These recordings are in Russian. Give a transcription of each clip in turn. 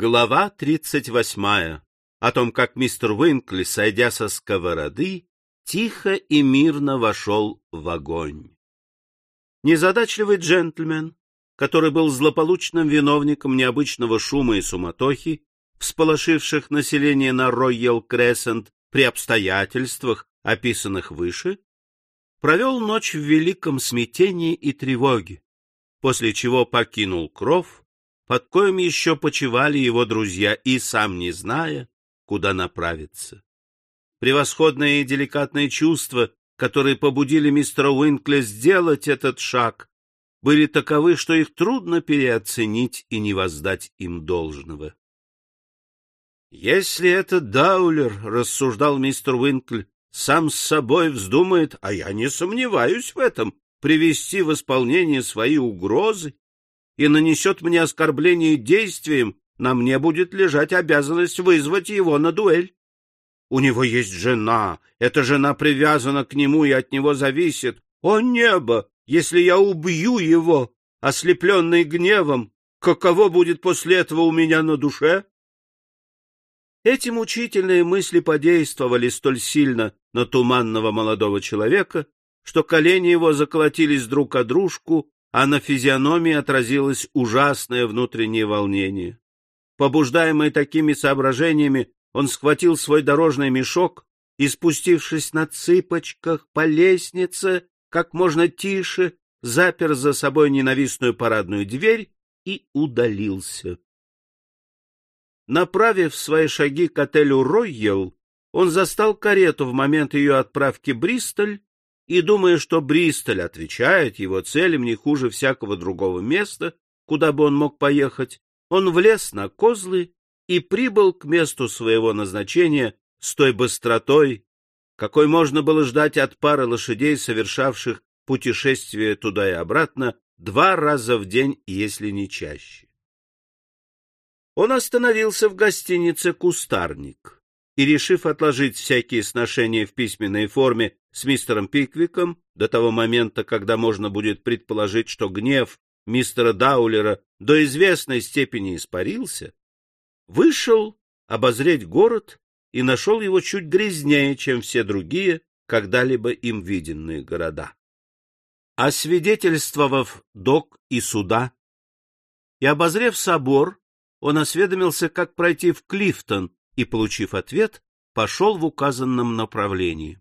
Глава тридцать восьмая. О том, как мистер Уинкли, сойдя со сковороды, тихо и мирно вошел в огонь. Незадачливый джентльмен, который был злополучным виновником необычного шума и суматохи, всполошивших население на Ройял Крессент при обстоятельствах, описанных выше, провел ночь в великом смятении и тревоге, после чего покинул кров под коем еще почивали его друзья, и сам не зная, куда направиться. Превосходные и деликатные чувства, которые побудили мистера Уинкля сделать этот шаг, были таковы, что их трудно переоценить и не воздать им должного. Если этот Даулер, рассуждал мистер Уинкль, сам с собой вздумает, а я не сомневаюсь в этом, привести в исполнение свои угрозы, и нанесет мне оскорбление действием, на мне будет лежать обязанность вызвать его на дуэль. У него есть жена, эта жена привязана к нему и от него зависит. О небо! Если я убью его, ослепленный гневом, каково будет после этого у меня на душе? Эти мучительные мысли подействовали столь сильно на туманного молодого человека, что колени его заколотились друг о дружку, а на физиономии отразилось ужасное внутреннее волнение. Побуждаемый такими соображениями, он схватил свой дорожный мешок и, спустившись на цыпочках по лестнице, как можно тише, запер за собой ненавистную парадную дверь и удалился. Направив свои шаги к отелю «Ройел», он застал карету в момент ее отправки Бристоль и, думая, что Бристоль отвечает его целям не хуже всякого другого места, куда бы он мог поехать, он влез на козлы и прибыл к месту своего назначения с той быстротой, какой можно было ждать от пары лошадей, совершавших путешествие туда и обратно два раза в день, если не чаще. Он остановился в гостинице «Кустарник» и, решив отложить всякие сношения в письменной форме с мистером Пиквиком до того момента, когда можно будет предположить, что гнев мистера Даулера до известной степени испарился, вышел обозреть город и нашел его чуть грязнее, чем все другие, когда-либо им виденные города. Освидетельствовав док и суда и обозрев собор, он осведомился, как пройти в Клифтон, и, получив ответ, пошел в указанном направлении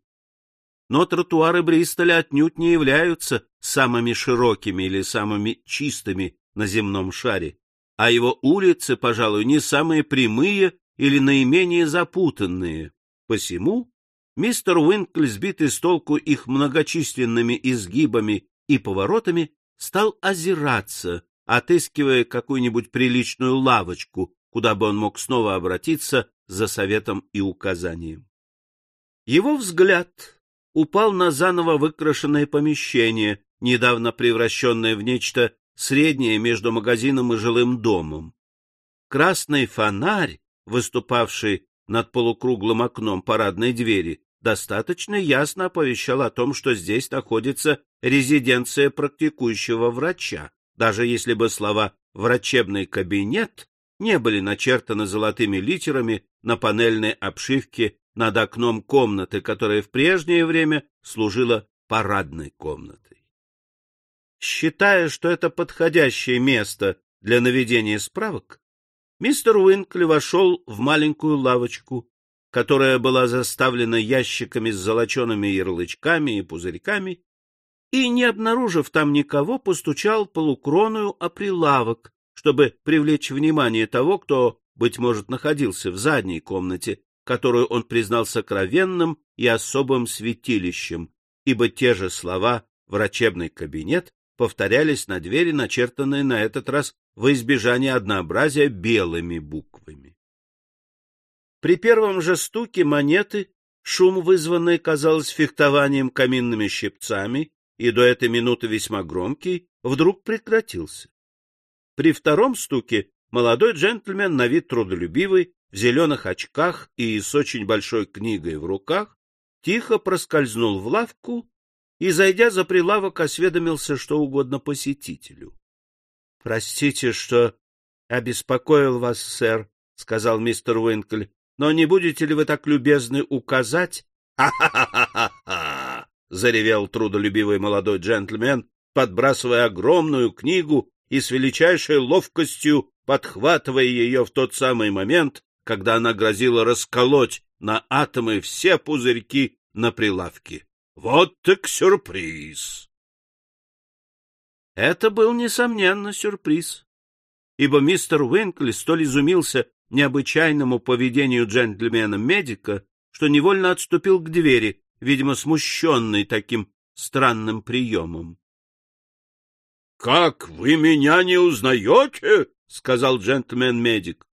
но тротуары Бристоля отнюдь не являются самыми широкими или самыми чистыми на земном шаре, а его улицы, пожалуй, не самые прямые или наименее запутанные. Посему мистер Уинкль, сбитый с толку их многочисленными изгибами и поворотами, стал озираться, отыскивая какую-нибудь приличную лавочку, куда бы он мог снова обратиться за советом и указанием. Его взгляд упал на заново выкрашенное помещение, недавно превращенное в нечто среднее между магазином и жилым домом. Красный фонарь, выступавший над полукруглым окном парадной двери, достаточно ясно оповещал о том, что здесь находится резиденция практикующего врача, даже если бы слова «врачебный кабинет» не были начертаны золотыми литерами на панельной обшивке над окном комнаты, которая в прежнее время служила парадной комнатой. Считая, что это подходящее место для наведения справок, мистер Уинкли вошел в маленькую лавочку, которая была заставлена ящиками с золочеными ярлычками и пузырьками, и, не обнаружив там никого, постучал полукроную о прилавок, чтобы привлечь внимание того, кто, быть может, находился в задней комнате которую он признал сокровенным и особым святилищем, ибо те же слова «врачебный кабинет» повторялись на двери, начертанные на этот раз во избежание однообразия белыми буквами. При первом же стуке монеты шум, вызванный, казалось, фехтованием каминными щипцами, и до этой минуты весьма громкий, вдруг прекратился. При втором стуке молодой джентльмен, на вид трудолюбивый, в зеленых очках и с очень большой книгой в руках, тихо проскользнул в лавку и, зайдя за прилавок, осведомился что угодно посетителю. — Простите, что — Обеспокоил вас, сэр, — сказал мистер Уинкль. — Но не будете ли вы так любезны указать? «Ха-ха-ха-ха-ха!» — заревел трудолюбивый молодой джентльмен, подбрасывая огромную книгу и с величайшей ловкостью подхватывая ее в тот самый момент, когда она грозила расколоть на атомы все пузырьки на прилавке. Вот так сюрприз! Это был, несомненно, сюрприз ибо мистер Уинкли столь изумился необычайному поведению джентльмена-медика, что невольно отступил к двери, видимо, смущенный таким странным приемом. — Как вы меня не узнаете? — сказал джентльмен-медик.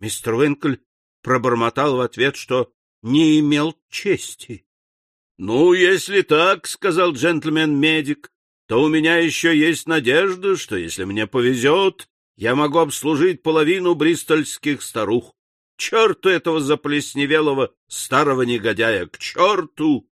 Мистер Уинкль пробормотал в ответ, что не имел чести. — Ну, если так, — сказал джентльмен-медик, — то у меня еще есть надежда, что, если мне повезет, я могу обслужить половину бристольских старух. Черту этого заплесневелого старого негодяя! К черту!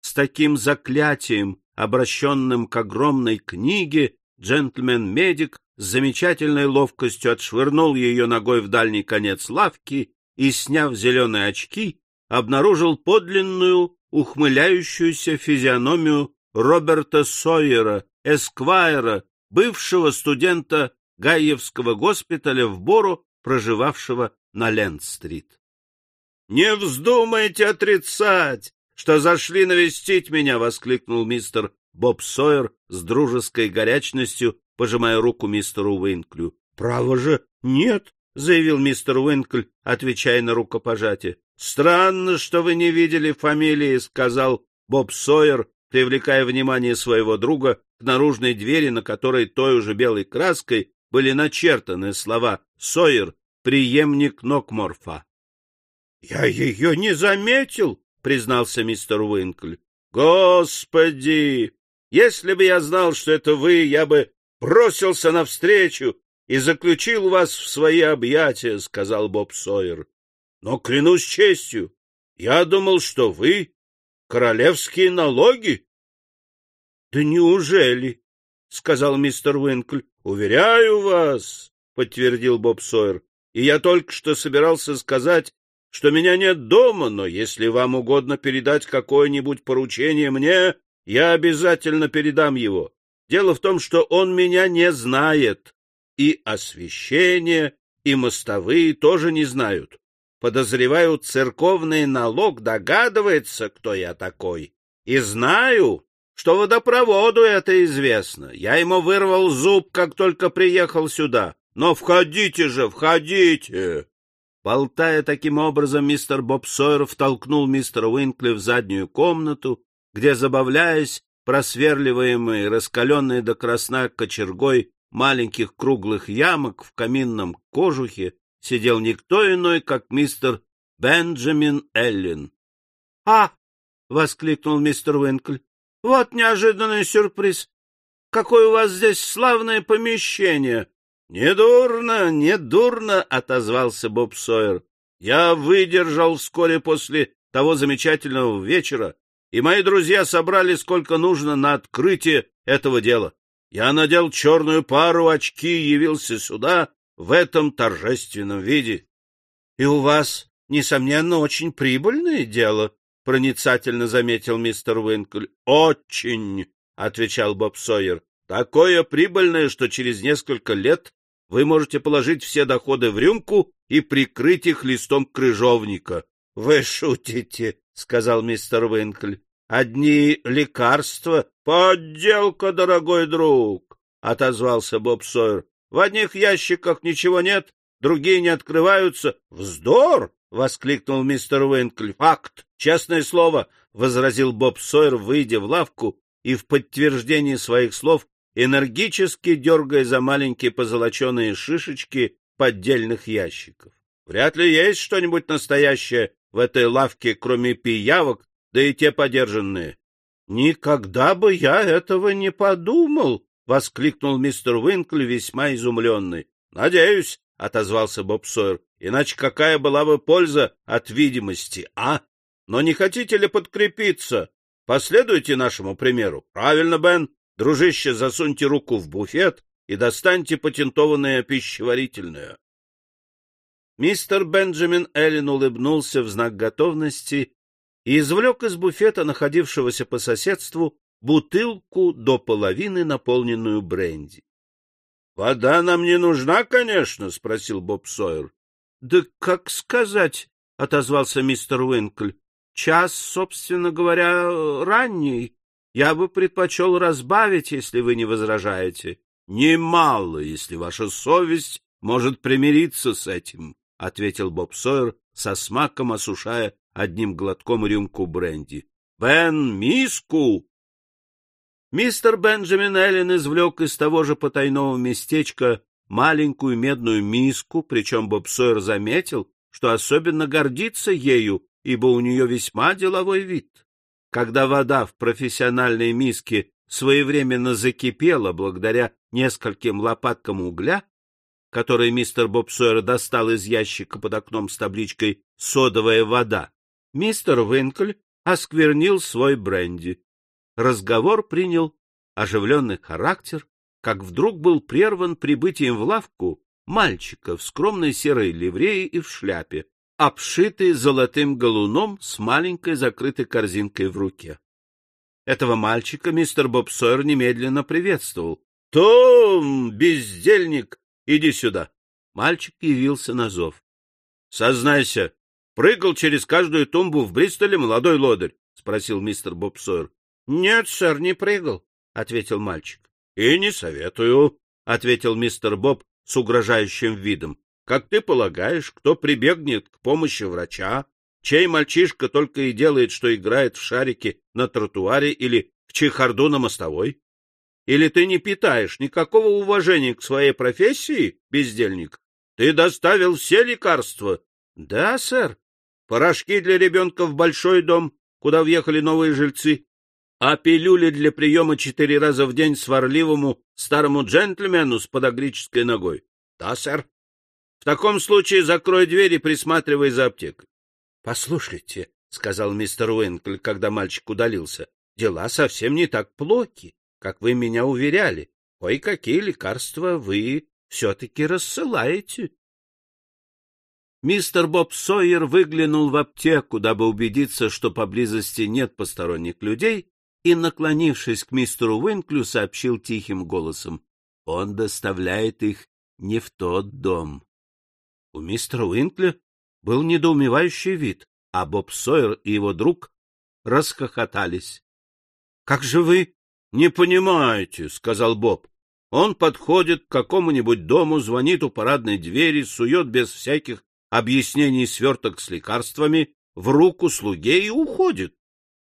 С таким заклятием, обращенным к огромной книге, джентльмен-медик с замечательной ловкостью отшвырнул ее ногой в дальний конец лавки и, сняв зеленые очки, обнаружил подлинную, ухмыляющуюся физиономию Роберта Сойера, эсквайра, бывшего студента Гаевского госпиталя в Бору, проживавшего на Ленд-стрит. — Не вздумайте отрицать, что зашли навестить меня! — воскликнул мистер Боб Сойер с дружеской горячностью, пожимая руку мистеру Уинклю. — Право же, нет, — заявил мистер Уинкль, отвечая на рукопожатие. — Странно, что вы не видели фамилии, — сказал Боб Сойер, привлекая внимание своего друга к наружной двери, на которой той уже белой краской были начертаны слова «Сойер, преемник Нокморфа». — Я ее не заметил, — признался мистер Уинкль. — Господи! Если бы я знал, что это вы, я бы бросился навстречу и заключил вас в свои объятия, — сказал Боб Сойер. — Но, клянусь честью, я думал, что вы королевские налоги. — Да неужели? — сказал мистер Уинкль. — Уверяю вас, — подтвердил Боб Сойер, — и я только что собирался сказать, что меня нет дома, но если вам угодно передать какое-нибудь поручение мне, я обязательно передам его. Дело в том, что он меня не знает, и освещение, и мостовые тоже не знают. Подозреваю, церковный налог догадывается, кто я такой, и знаю, что водопроводу это известно. Я ему вырвал зуб, как только приехал сюда. Но входите же, входите!» Болтая таким образом, мистер Боб Сойер втолкнул мистера Уинкли в заднюю комнату, где, забавляясь, просверливаемый, раскаленный до красна кочергой маленьких круглых ямок в каминном кожухе, сидел никто иной, как мистер Бенджамин Эллин. — А! — воскликнул мистер Уинкль. — Вот неожиданный сюрприз. Какое у вас здесь славное помещение! — Недурно, недурно, — отозвался Боб Сойер. — Я выдержал вскоре после того замечательного вечера, и мои друзья собрали сколько нужно на открытие этого дела. Я надел черную пару, очки и явился сюда в этом торжественном виде. — И у вас, несомненно, очень прибыльное дело, — проницательно заметил мистер Уинкль. — Очень, — отвечал Боб Сойер. — Такое прибыльное, что через несколько лет вы можете положить все доходы в рюмку и прикрыть их листом крыжовника. — Вы шутите, — сказал мистер Уинкль. — Одни лекарства. — Подделка, дорогой друг, — отозвался Боб Сойер. — В одних ящиках ничего нет, другие не открываются. — Вздор! — воскликнул мистер Уинкль. — Факт! Честное слово! — возразил Боб Сойер, выйдя в лавку и в подтверждении своих слов энергически дергая за маленькие позолоченные шишечки поддельных ящиков. Вряд ли есть что-нибудь настоящее в этой лавке, кроме пиявок, да и те подержанные. — Никогда бы я этого не подумал! — воскликнул мистер Уинкль, весьма изумленный. — Надеюсь, — отозвался Боб Сойер, Иначе какая была бы польза от видимости, а? Но не хотите ли подкрепиться? Последуйте нашему примеру. Правильно, Бен. Дружище, засуньте руку в буфет и достаньте патентованное пищеварительное. Мистер Бенджамин Эллен улыбнулся в знак готовности и извлек из буфета, находившегося по соседству, бутылку до половины, наполненную бренди. — Вода нам не нужна, конечно, — спросил Боб Сойер. — Да как сказать, — отозвался мистер Уинкль. — Час, собственно говоря, ранний. Я бы предпочел разбавить, если вы не возражаете. — Немало, если ваша совесть может примириться с этим, — ответил Боб Сойер, со смаком осушая одним глотком рюмку бренди. — Бен, миску! Мистер Бенджамин Эллен извлек из того же потайного местечка маленькую медную миску, причем Боб Сойер заметил, что особенно гордится ею, ибо у нее весьма деловой вид. Когда вода в профессиональной миске своевременно закипела благодаря нескольким лопаткам угля, которые мистер Боб достал из ящика под окном с табличкой «Содовая вода», мистер Винкль осквернил свой бренди. Разговор принял оживленный характер, как вдруг был прерван прибытием в лавку мальчика в скромной серой ливрее и в шляпе, обшитый золотым галуном с маленькой закрытой корзинкой в руке. Этого мальчика мистер Боб Сойер немедленно приветствовал. — Том, бездельник, иди сюда. Мальчик явился на зов. — Сознайся, прыгал через каждую тумбу в Бристоле молодой лодырь? — спросил мистер Боб Сойер. — Нет, сэр, не прыгал, — ответил мальчик. — И не советую, — ответил мистер Боб с угрожающим видом. — Как ты полагаешь, кто прибегнет к помощи врача, чей мальчишка только и делает, что играет в шарики на тротуаре или в чехарду на мостовой? Или ты не питаешь никакого уважения к своей профессии, бездельник? Ты доставил все лекарства? — Да, сэр. Порошки для ребенка в большой дом, куда въехали новые жильцы, а пилюли для приема четыре раза в день сварливому старому джентльмену с подогрической ногой? — Да, сэр. — В таком случае закрой дверь и присматривай за аптекой. — Послушайте, — сказал мистер Уинкль, когда мальчик удалился, — дела совсем не так плохи, как вы меня уверяли. Кое-какие лекарства вы все-таки рассылаете. Мистер Боб Сойер выглянул в аптеку, дабы убедиться, что поблизости нет посторонних людей, и, наклонившись к мистеру Уинклю, сообщил тихим голосом. Он доставляет их не в тот дом. У мистера Уинкля был недоумевающий вид, а Боб Сойер и его друг расхохотались. — Как же вы не понимаете, — сказал Боб. Он подходит к какому-нибудь дому, звонит у парадной двери, сует без всяких объяснений сверток с лекарствами в руку слуге и уходит.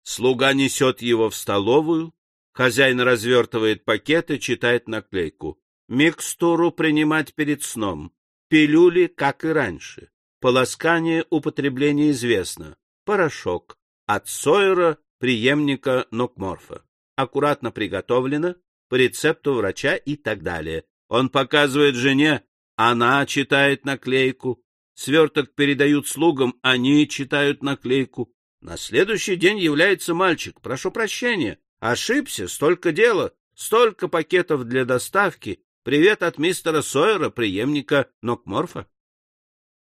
Слуга несет его в столовую, хозяин развертывает пакет и читает наклейку. Микстуру принимать перед сном. Пилюли, как и раньше. Полоскание употребления известно. Порошок. От Сойера, преемника Нокморфа. Аккуратно приготовлено, по рецепту врача и так далее. Он показывает жене, она читает наклейку. Сверток передают слугам, они читают наклейку. На следующий день является мальчик. Прошу прощения. Ошибся. Столько дела. Столько пакетов для доставки. Привет от мистера Сойера, преемника Нокморфа.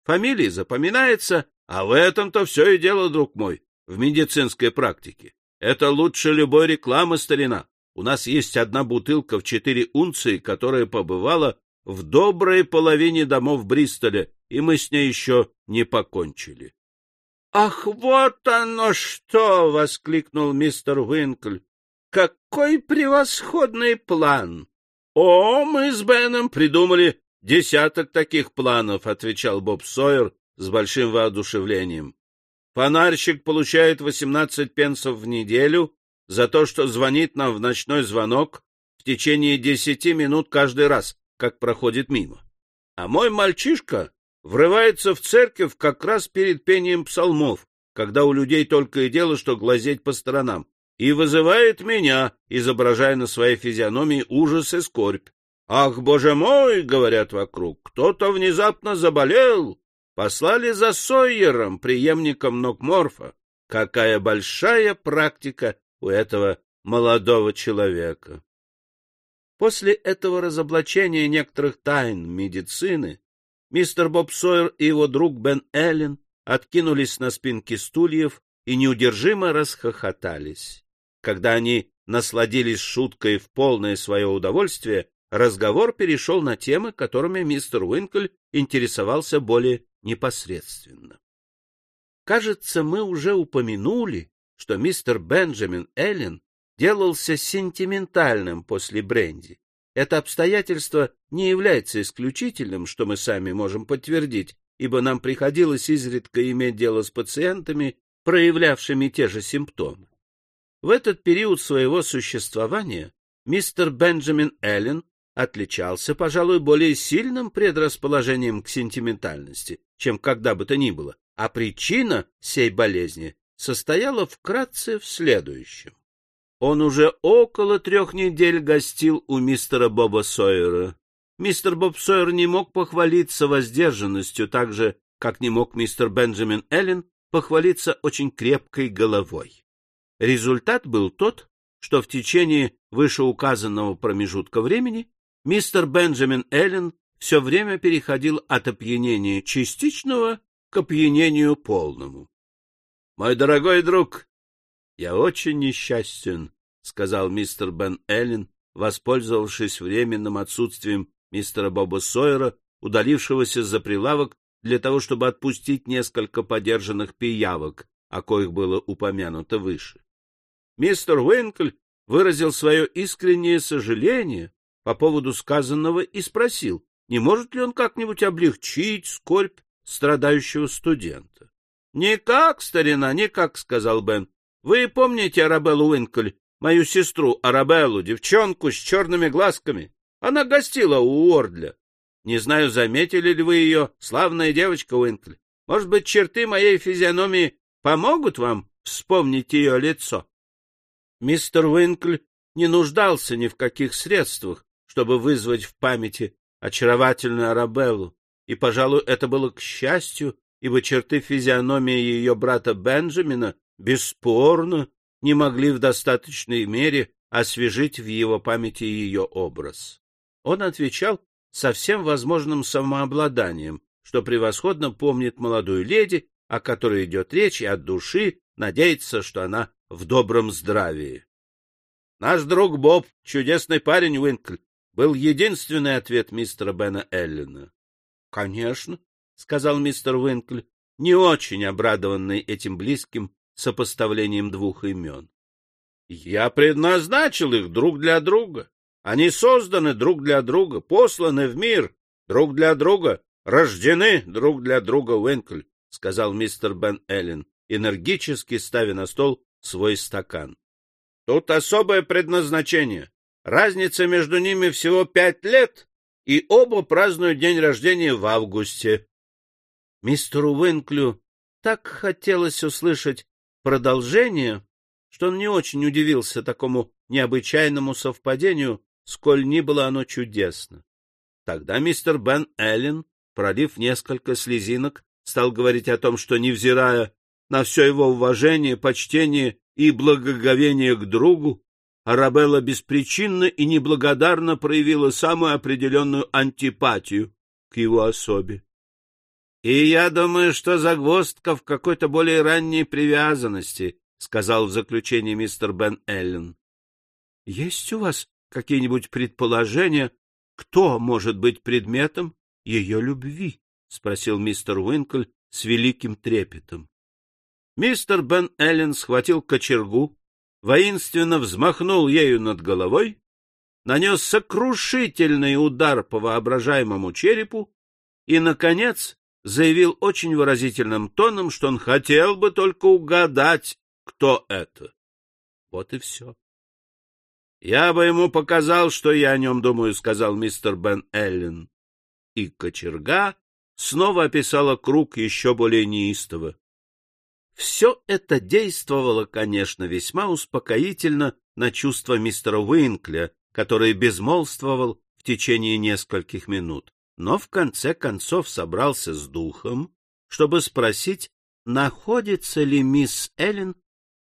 Фамилия запоминается, а в этом-то все и дело, друг мой, в медицинской практике. Это лучше любой рекламы, старина. У нас есть одна бутылка в четыре унции, которая побывала в доброй половине домов Бристоля, и мы с ней еще не покончили. «Ах, вот оно что!» — воскликнул мистер Уинкль. «Какой превосходный план!» «О, мы с Беном придумали десяток таких планов», — отвечал Боб Сойер с большим воодушевлением. «Фонарщик получает восемнадцать пенсов в неделю за то, что звонит нам в ночной звонок в течение десяти минут каждый раз, как проходит мимо. А мой мальчишка врывается в церковь как раз перед пением псалмов, когда у людей только и дело, что глазеть по сторонам, и вызывает меня, изображая на своей физиономии ужас и скорбь. «Ах, боже мой!» — говорят вокруг. «Кто-то внезапно заболел!» Послали за Сойером, преемником Нокморфа. Какая большая практика у этого молодого человека! После этого разоблачения некоторых тайн медицины мистер Боб Сойер и его друг Бен Эллен откинулись на спинки стульев и неудержимо расхохотались. Когда они насладились шуткой в полное свое удовольствие, разговор перешел на темы, которыми мистер Уинкль интересовался более непосредственно. Кажется, мы уже упомянули, что мистер Бенджамин Эллен делался сентиментальным после бренди. Это обстоятельство не является исключительным, что мы сами можем подтвердить, ибо нам приходилось изредка иметь дело с пациентами, проявлявшими те же симптомы. В этот период своего существования мистер Бенджамин Эллен отличался, пожалуй, более сильным предрасположением к сентиментальности, чем когда бы то ни было, а причина сей болезни состояла вкратце в следующем. Он уже около трех недель гостил у мистера Боба Сойера. Мистер Боб Сойер не мог похвалиться воздержанностью, так же, как не мог мистер Бенджамин Эллен похвалиться очень крепкой головой. Результат был тот, что в течение вышеуказанного промежутка времени мистер Бенджамин Эллен все время переходил от опьянения частичного к опьянению полному. — Мой дорогой друг, я очень несчастен, — сказал мистер Бен Эллен, воспользовавшись временным отсутствием мистера Боба Сойера, удалившегося за прилавок для того, чтобы отпустить несколько подержанных пиявок, о коих было упомянуто выше. Мистер Уинкль выразил свое искреннее сожаление по поводу сказанного и спросил, не может ли он как-нибудь облегчить скорбь страдающего студента. — Никак, старина, никак, — сказал Бен. — Вы помните Арабеллу Уинкль, мою сестру Арабеллу, девчонку с черными глазками? Она гостила у Уордля. Не знаю, заметили ли вы ее, славная девочка Уинкль. Может быть, черты моей физиономии помогут вам вспомнить ее лицо? Мистер Уинкль не нуждался ни в каких средствах, чтобы вызвать в памяти очаровательную Арабеллу, и, пожалуй, это было к счастью, ибо черты физиономии ее брата Бенджамина бесспорно не могли в достаточной мере освежить в его памяти ее образ. Он отвечал со всем возможным самообладанием, что превосходно помнит молодую леди, о которой идет речь, и от души надеется, что она в добром здравии. — Наш друг Боб, чудесный парень Уинкль, был единственный ответ мистера Бена Эллена. — Конечно, — сказал мистер Уинкль, не очень обрадованный этим близким сопоставлением двух имен. — Я предназначил их друг для друга. Они созданы друг для друга, посланы в мир друг для друга, рождены друг для друга, Уинкль, — сказал мистер Бен Эллен, энергически ставя на стол свой стакан. — Тут особое предназначение. Разница между ними всего пять лет, и оба празднуют день рождения в августе. Мистеру Уинклю так хотелось услышать продолжение, что он не очень удивился такому необычайному совпадению, сколь ни было оно чудесно. Тогда мистер Бен Эллен, пролив несколько слезинок, стал говорить о том, что, невзирая на все его уважение, почтение и благоговение к другу, Арабелла беспричинно и неблагодарно проявила самую определенную антипатию к его особе. — И я думаю, что загвоздка в какой-то более ранней привязанности, — сказал в заключении мистер Бен Эллен. — Есть у вас какие-нибудь предположения, кто может быть предметом ее любви? — спросил мистер Уинкль с великим трепетом. Мистер Бен Эллен схватил кочергу, воинственно взмахнул ею над головой, нанес сокрушительный удар по воображаемому черепу и, наконец, заявил очень выразительным тоном, что он хотел бы только угадать, кто это. Вот и все. — Я бы ему показал, что я о нем думаю, — сказал мистер Бен Эллен. И кочерга снова описала круг еще более неистово. Все это действовало, конечно, весьма успокоительно на чувство мистера Уинкля, который безмолвствовал в течение нескольких минут, но в конце концов собрался с духом, чтобы спросить, находится ли мисс Эллен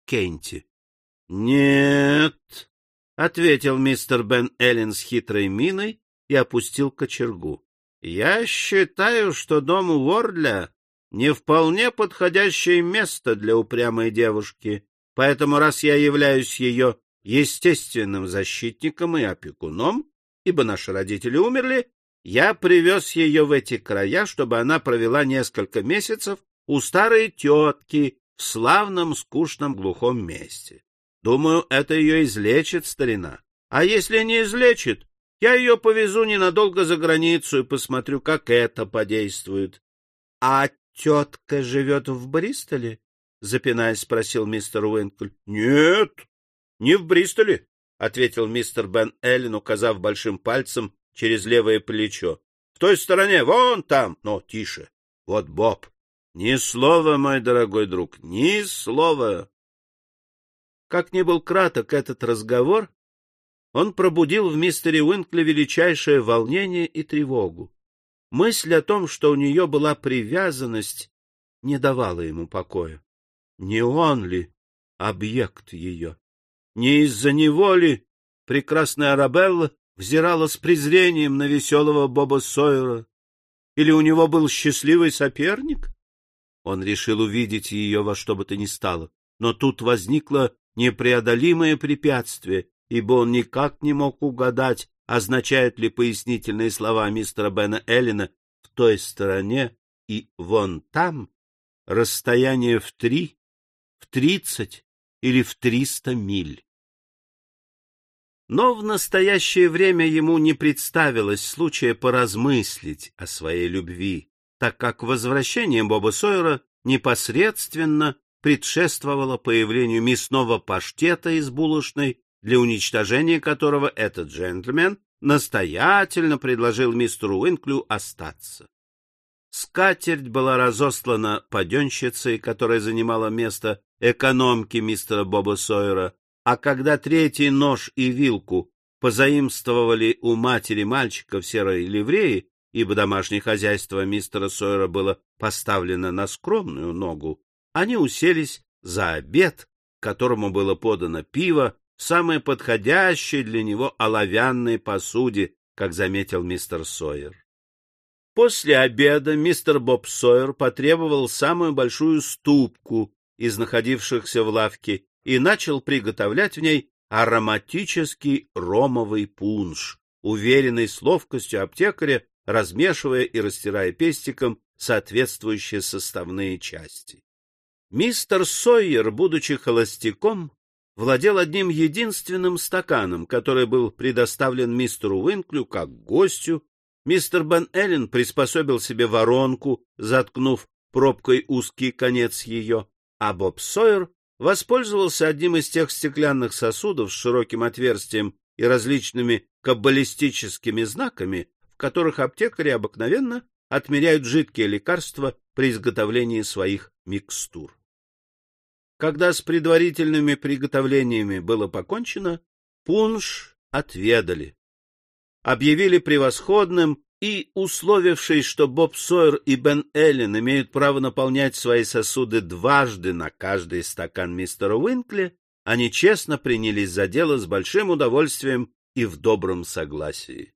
Кенти. — Нет, — ответил мистер Бен Эллен с хитрой миной и опустил кочергу. — Я считаю, что дом Уордля не вполне подходящее место для упрямой девушки, поэтому раз я являюсь ее естественным защитником и опекуном, ибо наши родители умерли, я привез ее в эти края, чтобы она провела несколько месяцев у старой тетки в славном скучном глухом месте. Думаю, это ее излечит старина. А если не излечит, я ее повезу ненадолго за границу и посмотрю, как это подействует. — А тетка живет в Бристоле? — запинаясь, спросил мистер Уинкль. — Нет, не в Бристоле, — ответил мистер Бен Эллен, указав большим пальцем через левое плечо. — В той стороне, вон там, но тише. Вот Боб. Ни слова, мой дорогой друг, ни слова. Как ни был краток этот разговор, он пробудил в мистере Уинкле величайшее волнение и тревогу. Мысль о том, что у нее была привязанность, не давала ему покоя. Не он ли объект ее? Не из-за него ли прекрасная Арабелла взирала с презрением на веселого Боба Сойера? Или у него был счастливый соперник? Он решил увидеть ее во что бы то ни стало, но тут возникло непреодолимое препятствие, ибо он никак не мог угадать, означают ли пояснительные слова мистера Бена Эллина в той стороне и вон там расстояние в три, в тридцать или в триста миль. Но в настоящее время ему не представилось случая поразмыслить о своей любви, так как возвращение Боба Сойера непосредственно предшествовало появлению мясного паштета из булочной, для уничтожения которого этот джентльмен настоятельно предложил мистеру Уинклю остаться. Скатерть была разослана паденщицей, которая занимала место экономки мистера Боба Сойера, а когда третий нож и вилку позаимствовали у матери мальчика в серой ливреи, ибо домашнее хозяйство мистера Сойера было поставлено на скромную ногу, они уселись за обед, которому было подано пиво в самой подходящей для него оловянной посуде, как заметил мистер Сойер. После обеда мистер Боб Сойер потребовал самую большую ступку из находившихся в лавке и начал приготовлять в ней ароматический ромовый пунш, уверенный с ловкостью аптекаря, размешивая и растирая пестиком соответствующие составные части. Мистер Сойер, будучи холостяком, владел одним единственным стаканом, который был предоставлен мистеру Уинклю как гостю. Мистер Бен Эллен приспособил себе воронку, заткнув пробкой узкий конец ее, а Боб Сойер воспользовался одним из тех стеклянных сосудов с широким отверстием и различными каббалистическими знаками, в которых аптекари обыкновенно отмеряют жидкие лекарства при изготовлении своих микстур. Когда с предварительными приготовлениями было покончено, пунш отведали. Объявили превосходным и, условившись, что Боб Сойер и Бен Эллен имеют право наполнять свои сосуды дважды на каждый стакан мистера Уинкли, они честно принялись за дело с большим удовольствием и в добром согласии.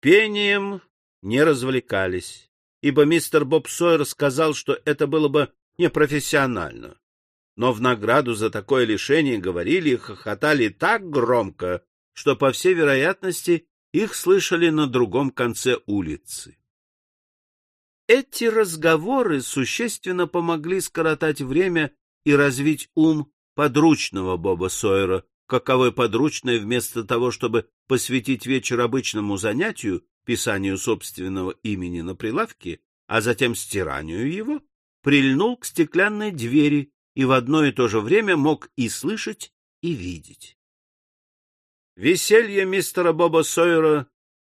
Пением не развлекались, ибо мистер Боб Сойер сказал, что это было бы непрофессионально. Но в награду за такое лишение говорили и хохотали так громко, что, по всей вероятности, их слышали на другом конце улицы. Эти разговоры существенно помогли скоротать время и развить ум подручного Боба Сойера, каковой подручный вместо того, чтобы посвятить вечер обычному занятию, писанию собственного имени на прилавке, а затем стиранию его, прильнул к стеклянной двери и в одно и то же время мог и слышать, и видеть. Веселье мистера Боба Сойера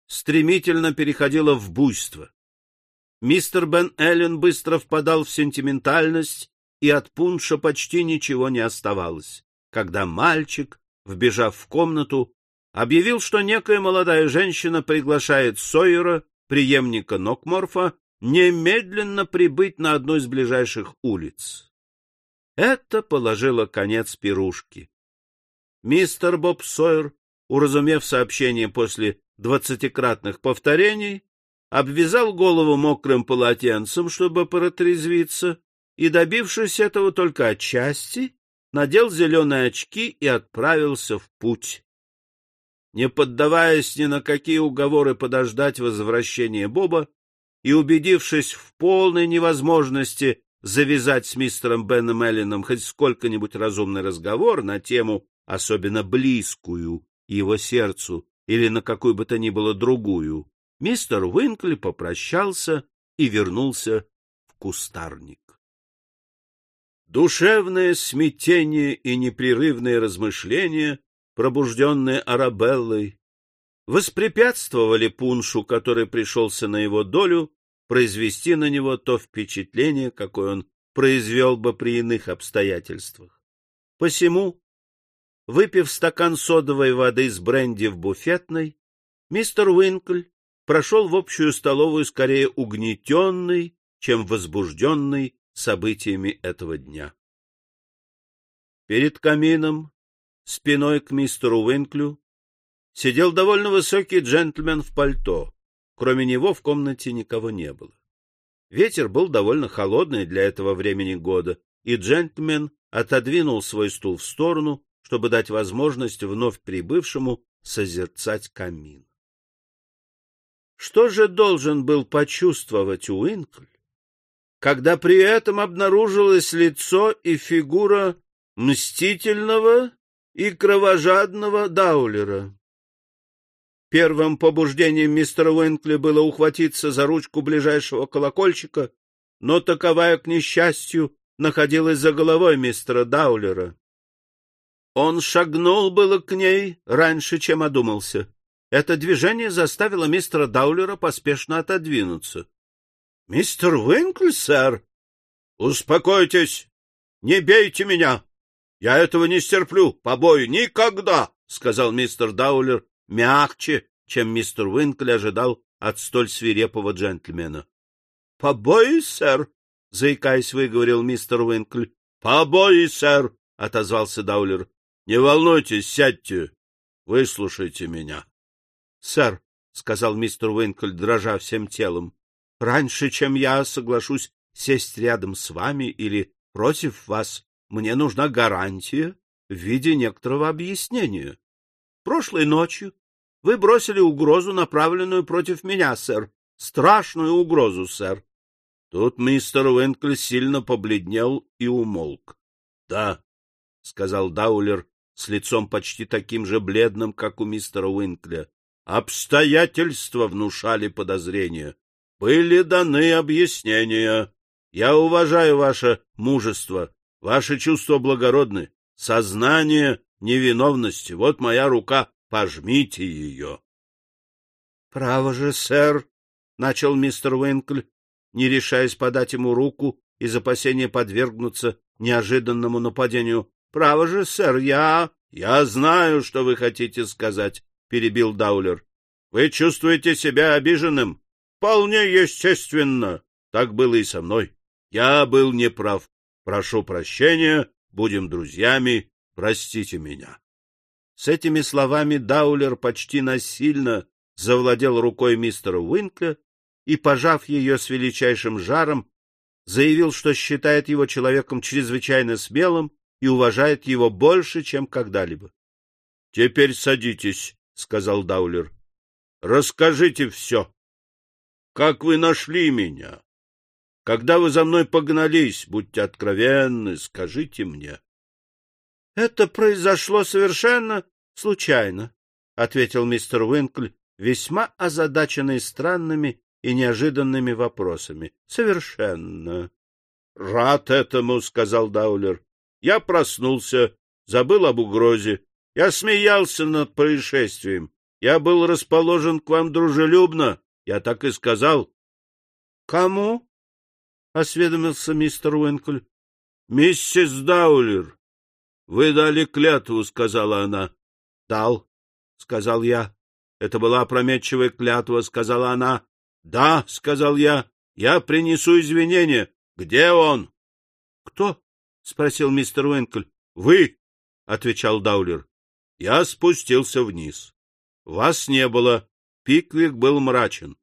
стремительно переходило в буйство. Мистер Бен Эллен быстро впадал в сентиментальность, и от пунша почти ничего не оставалось, когда мальчик, вбежав в комнату, объявил, что некая молодая женщина приглашает Сойера, преемника Нокморфа, немедленно прибыть на одну из ближайших улиц. Это положило конец пирушке. Мистер Боб Сойер, уразумев сообщение после двадцатикратных повторений, обвязал голову мокрым полотенцем, чтобы протрезвиться, и, добившись этого только отчасти, надел зеленые очки и отправился в путь. Не поддаваясь ни на какие уговоры подождать возвращения Боба и убедившись в полной невозможности завязать с мистером Беном Элленом хоть сколько-нибудь разумный разговор на тему, особенно близкую его сердцу, или на какую бы то ни было другую, мистер Уинкли попрощался и вернулся в кустарник. Душевное смятение и непрерывные размышления, пробужденные Арабеллой, воспрепятствовали пуншу, который пришелся на его долю, произвести на него то впечатление, какое он произвел бы при иных обстоятельствах. Посему, выпив стакан содовой воды с бренди в буфетной, мистер Уинкль прошел в общую столовую скорее угнетенный, чем возбужденный событиями этого дня. Перед камином, спиной к мистеру Уинклю, сидел довольно высокий джентльмен в пальто. Кроме него в комнате никого не было. Ветер был довольно холодный для этого времени года, и джентльмен отодвинул свой стул в сторону, чтобы дать возможность вновь прибывшему созерцать камин. Что же должен был почувствовать Уинкль, когда при этом обнаружилось лицо и фигура мстительного и кровожадного Даулера? Первым побуждением мистера Уинкли было ухватиться за ручку ближайшего колокольчика, но таковая, к несчастью, находилась за головой мистера Даулера. Он шагнул было к ней раньше, чем одумался. Это движение заставило мистера Даулера поспешно отодвинуться. — Мистер Уинкл, сэр! — Успокойтесь! Не бейте меня! Я этого не стерплю, побою, никогда! — сказал мистер Даулер мягче, чем мистер Уинкл ожидал от столь свирепого джентльмена. — Побои, сэр! — заикаясь, выговорил мистер Уинкл. — Побои, сэр! — отозвался Даулер. — Не волнуйтесь, сядьте, выслушайте меня. — Сэр, — сказал мистер Уинкль, дрожа всем телом, — раньше, чем я соглашусь сесть рядом с вами или против вас, мне нужна гарантия в виде некоторого объяснения. Прошлой ночью вы бросили угрозу, направленную против меня, сэр. Страшную угрозу, сэр. Тут мистер Уинкль сильно побледнел и умолк. — Да, — сказал Даулер с лицом почти таким же бледным, как у мистера Уинкля. Обстоятельства внушали подозрения. Были даны объяснения. Я уважаю ваше мужество, ваши чувства благородны, сознание невиновности. Вот моя рука, пожмите ее. — Право же, сэр, — начал мистер Уинкль, не решаясь подать ему руку из опасения подвергнуться неожиданному нападению. — Право же, сэр, я... — Я знаю, что вы хотите сказать, перебил Даулер. — Вы чувствуете себя обиженным? — Вполне естественно. Так было и со мной. Я был неправ. Прошу прощения, будем друзьями, простите меня. С этими словами Даулер почти насильно завладел рукой мистера Уинкля и, пожав ее с величайшим жаром, заявил, что считает его человеком чрезвычайно смелым и уважает его больше, чем когда-либо. — Теперь садитесь, — сказал Даулер. — Расскажите все. Как вы нашли меня? Когда вы за мной погнались, будьте откровенны, скажите мне. — Это произошло совершенно случайно, — ответил мистер Уинкль, весьма озадаченный странными и неожиданными вопросами. — Совершенно. — Рад этому, — сказал Даулер. — Я проснулся, забыл об угрозе я смеялся над происшествием. Я был расположен к вам дружелюбно. Я так и сказал. — Кому? — осведомился мистер Уинкль. — Миссис Даулер. — Вы дали клятву, — сказала она. — Дал, — сказал я. — Это была опрометчивая клятва, — сказала она. — Да, — сказал я. — Я принесу извинения. Где он? — Кто? — спросил мистер Уинкль. — Вы, — отвечал Даулер. Я спустился вниз. Вас не было. Пиквик был мрачен.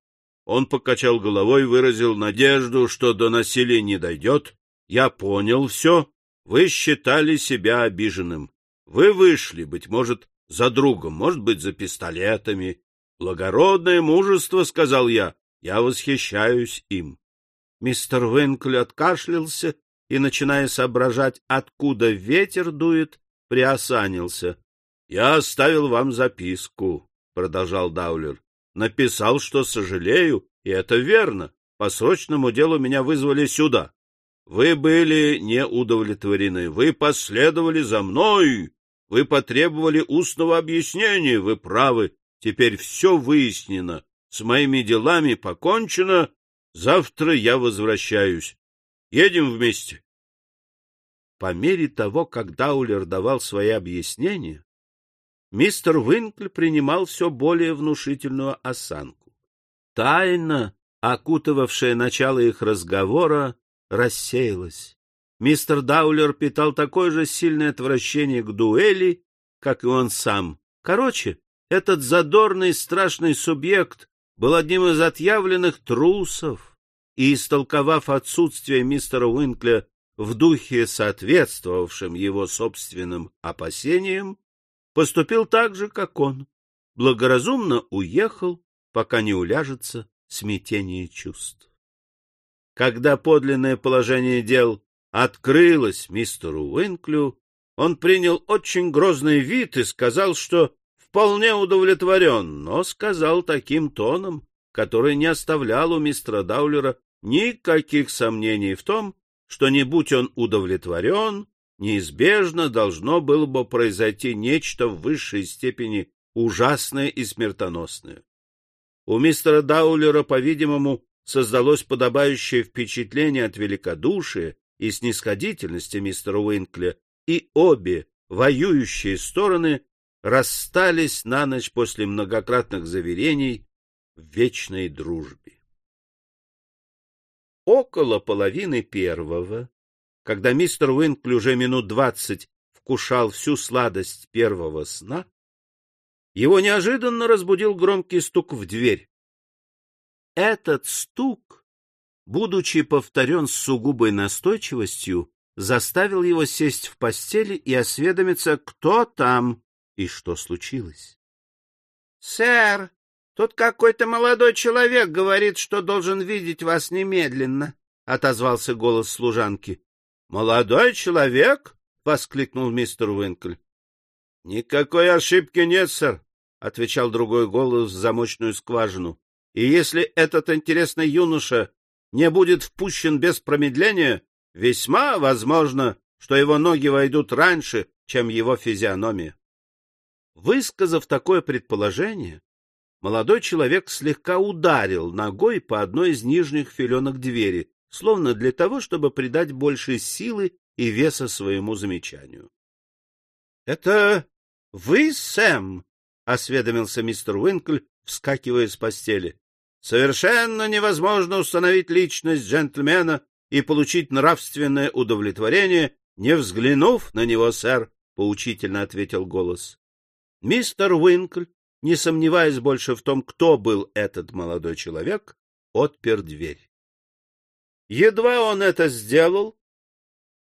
Он покачал головой, выразил надежду, что до насилия не дойдет. Я понял все. Вы считали себя обиженным. Вы вышли, быть может, за другом, может быть, за пистолетами. Благородное мужество, — сказал я, — я восхищаюсь им. Мистер Винкль откашлялся и, начиная соображать, откуда ветер дует, приосанился. — Я оставил вам записку, — продолжал Даулер. — Написал, что сожалею, и это верно. По срочному делу меня вызвали сюда. Вы были не удовлетворены. Вы последовали за мной. Вы потребовали устного объяснения. Вы правы. Теперь все выяснено. С моими делами покончено. Завтра я возвращаюсь. Едем вместе. По мере того, как Даулер давал свои объяснения, мистер Винкль принимал все более внушительную осанку. Тайна, окутывавшая начало их разговора, рассеялась. Мистер Даулер питал такое же сильное отвращение к дуэли, как и он сам. Короче, этот задорный страшный субъект был одним из отъявленных трусов, и, истолковав отсутствие мистера Уинкля в духе, соответствовавшем его собственным опасениям, поступил так же, как он, благоразумно уехал, пока не уляжется смятение чувств. Когда подлинное положение дел открылось мистеру Уинклю, он принял очень грозный вид и сказал, что вполне удовлетворен, но сказал таким тоном, который не оставлял у мистера Даулера никаких сомнений в том, что не будь он удовлетворен, неизбежно должно было бы произойти нечто в высшей степени ужасное и смертоносное. У мистера Даулера, по-видимому, создалось подобающее впечатление от великодушия и снисходительности мистера Уинкля, и обе воюющие стороны расстались на ночь после многократных заверений в вечной дружбе. Около половины первого, когда мистер Уинкли уже минут двадцать вкушал всю сладость первого сна, его неожиданно разбудил громкий стук в дверь. Этот стук, будучи повторен с сугубой настойчивостью, заставил его сесть в постели и осведомиться, кто там и что случилось? — Сэр, тут какой-то молодой человек говорит, что должен видеть вас немедленно, — отозвался голос служанки. — Молодой человек? — воскликнул мистер Уинкль. — Никакой ошибки нет, сэр, — отвечал другой голос в замочную скважину. — И если этот интересный юноша не будет впущен без промедления, весьма возможно, что его ноги войдут раньше, чем его физиономия. Высказав такое предположение, молодой человек слегка ударил ногой по одной из нижних филенок двери, словно для того, чтобы придать больше силы и веса своему замечанию. — Это вы, Сэм? — осведомился мистер Уинкль, вскакивая с постели. — Совершенно невозможно установить личность джентльмена и получить нравственное удовлетворение, не взглянув на него, сэр, — поучительно ответил голос. Мистер Уинкль, не сомневаясь больше в том, кто был этот молодой человек, отпер дверь. Едва он это сделал,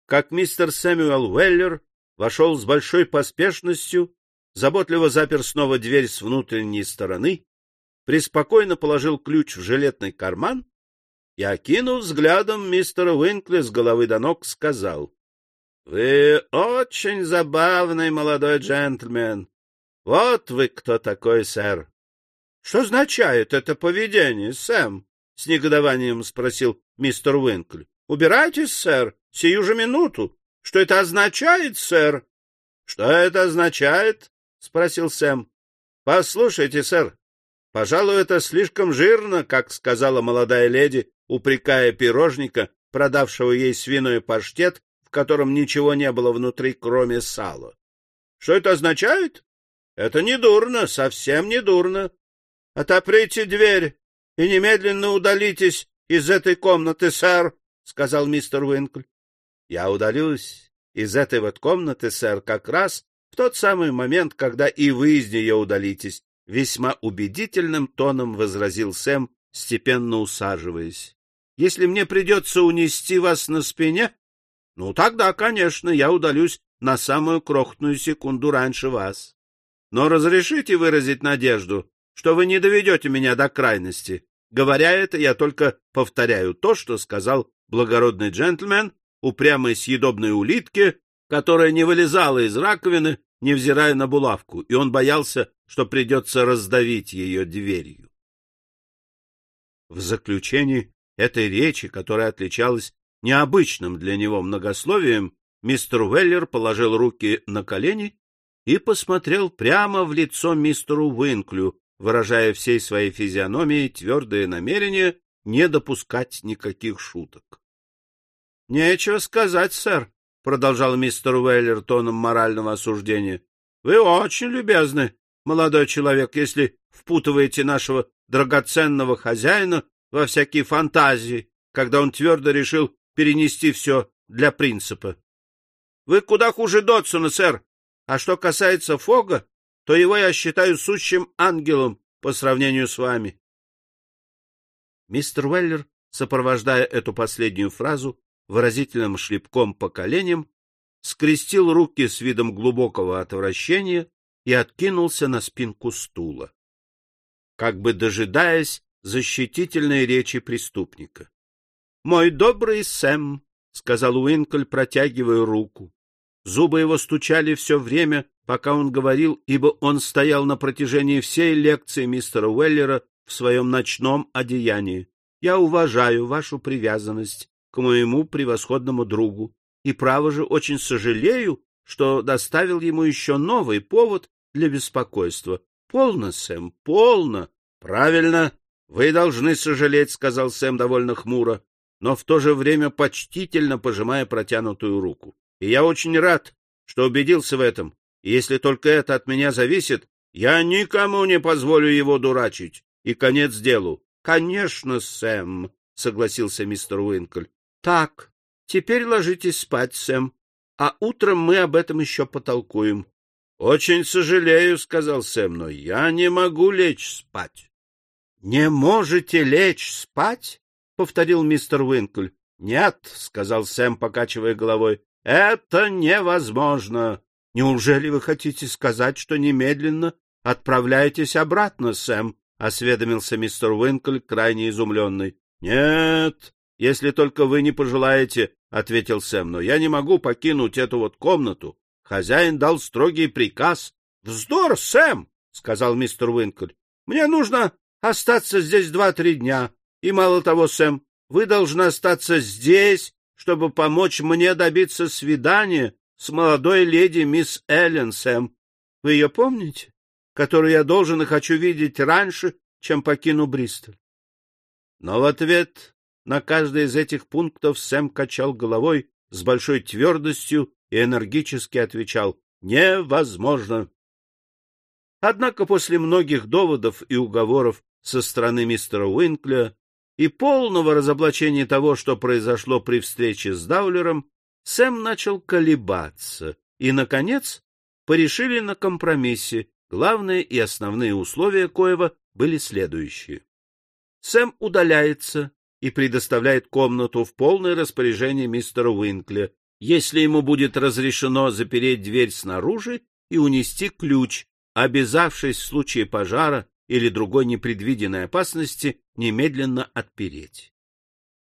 как мистер Сэмюэл Уэллер вошел с большой поспешностью, заботливо запер снова дверь с внутренней стороны, преспокойно положил ключ в жилетный карман и, окинув взглядом мистера Уинкля с головы до ног, сказал, — Вы очень забавный молодой джентльмен. — Вот вы кто такой, сэр. — Что означает это поведение, Сэм? — с негодованием спросил мистер Уинкль. — Убирайтесь, сэр, сию же минуту. Что это означает, сэр? — Что это означает? — спросил Сэм. — Послушайте, сэр, пожалуй, это слишком жирно, как сказала молодая леди, упрекая пирожника, продавшего ей свиной паштет, в котором ничего не было внутри, кроме сала. — Что это означает? Это не дурно, совсем не дурно. Отоприте дверь и немедленно удалитесь из этой комнаты, сэр, — сказал мистер Уинкль. — Я удалюсь из этой вот комнаты, сэр, как раз в тот самый момент, когда и вы из нее удалитесь, — весьма убедительным тоном возразил Сэм, степенно усаживаясь. — Если мне придется унести вас на спине, ну тогда, конечно, я удалюсь на самую крохотную секунду раньше вас. Но разрешите выразить надежду, что вы не доведете меня до крайности. Говоря это, я только повторяю то, что сказал благородный джентльмен упрямой съедобной улитке, которая не вылезала из раковины, невзирая на булавку, и он боялся, что придется раздавить ее дверью. В заключении этой речи, которая отличалась необычным для него многословием, мистер Веллер положил руки на колени и посмотрел прямо в лицо мистеру Уинклю, выражая всей своей физиономией твердое намерение не допускать никаких шуток. — Нечего сказать, сэр, — продолжал мистер Уэллер тоном морального осуждения. — Вы очень любезны, молодой человек, если впутываете нашего драгоценного хозяина во всякие фантазии, когда он твердо решил перенести все для принципа. Вы куда хуже Дотсона, сэр. А что касается Фога, то его я считаю сущим ангелом по сравнению с вами. Мистер Уэллер, сопровождая эту последнюю фразу выразительным шлепком по коленям, скрестил руки с видом глубокого отвращения и откинулся на спинку стула, как бы дожидаясь защитительной речи преступника. — Мой добрый Сэм, — сказал Уинкль, протягивая руку. Зубы его стучали все время, пока он говорил, ибо он стоял на протяжении всей лекции мистера Уэллера в своем ночном одеянии. Я уважаю вашу привязанность к моему превосходному другу и, право же, очень сожалею, что доставил ему еще новый повод для беспокойства. Полно, Сэм, полно. Правильно, вы должны сожалеть, сказал Сэм довольно хмуро, но в то же время почтительно пожимая протянутую руку. И я очень рад, что убедился в этом. И если только это от меня зависит, я никому не позволю его дурачить. И конец делу. — Конечно, Сэм, — согласился мистер Уинкль. — Так, теперь ложитесь спать, Сэм, а утром мы об этом еще потолкуем. — Очень сожалею, — сказал Сэм, — но я не могу лечь спать. — Не можете лечь спать? — повторил мистер Уинкль. — Нет, — сказал Сэм, покачивая головой, — это невозможно. Неужели вы хотите сказать, что немедленно отправляетесь обратно, Сэм? — осведомился мистер Уинкль, крайне изумленный. — Нет, если только вы не пожелаете, — ответил Сэм, — но я не могу покинуть эту вот комнату. Хозяин дал строгий приказ. — Вздор, Сэм! — сказал мистер Уинкль. — Мне нужно остаться здесь два-три дня. И мало того, Сэм, вы должны остаться здесь чтобы помочь мне добиться свидания с молодой леди мисс Эллен, Сэм. Вы ее помните? Которую я должен и хочу видеть раньше, чем покину Бристоль. Но в ответ на каждый из этих пунктов Сэм качал головой с большой твердостью и энергически отвечал «Невозможно». Однако после многих доводов и уговоров со стороны мистера Уинкля и полного разоблачения того, что произошло при встрече с Даулером, Сэм начал колебаться и, наконец, порешили на компромиссе, главные и основные условия коего были следующие. Сэм удаляется и предоставляет комнату в полное распоряжение мистера Уинкля, если ему будет разрешено запереть дверь снаружи и унести ключ, обязавшись в случае пожара или другой непредвиденной опасности немедленно отпереть.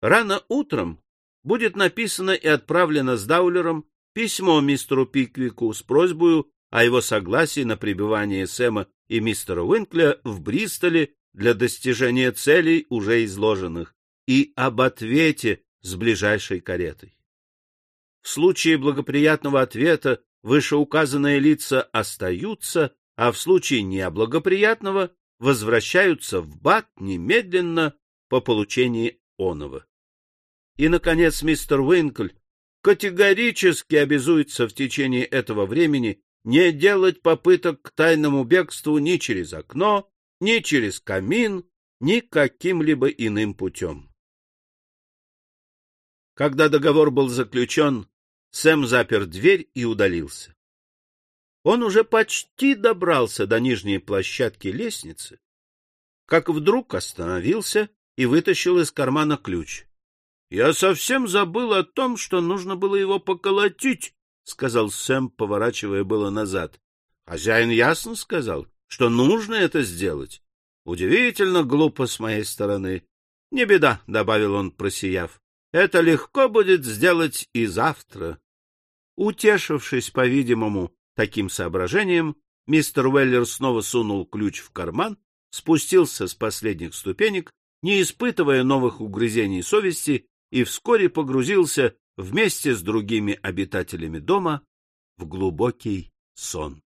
Рано утром будет написано и отправлено с Даулером письмо мистеру Пиквику с просьбой о его согласии на пребывание Сэма и мистера Уинкля в Бристоле для достижения целей, уже изложенных, и об ответе с ближайшей каретой. В случае благоприятного ответа вышеуказанные лица остаются, а в случае неблагоприятного возвращаются в Бат немедленно по получении оного. И, наконец, мистер Уинкль категорически обязуется в течение этого времени не делать попыток к тайному бегству ни через окно, ни через камин, ни каким-либо иным путем. Когда договор был заключен, Сэм запер дверь и удалился. Он уже почти добрался до нижней площадки лестницы, как вдруг остановился и вытащил из кармана ключ. — Я совсем забыл о том, что нужно было его поколотить, — сказал Сэм, поворачивая было назад. — Хозяин ясно сказал, что нужно это сделать. Удивительно глупо с моей стороны. — Не беда, — добавил он, просияв. — Это легко будет сделать и завтра. Утешившись, по-видимому, таким соображением, мистер Уэллер снова сунул ключ в карман, спустился с последних ступенек, не испытывая новых угрызений совести, и вскоре погрузился вместе с другими обитателями дома в глубокий сон.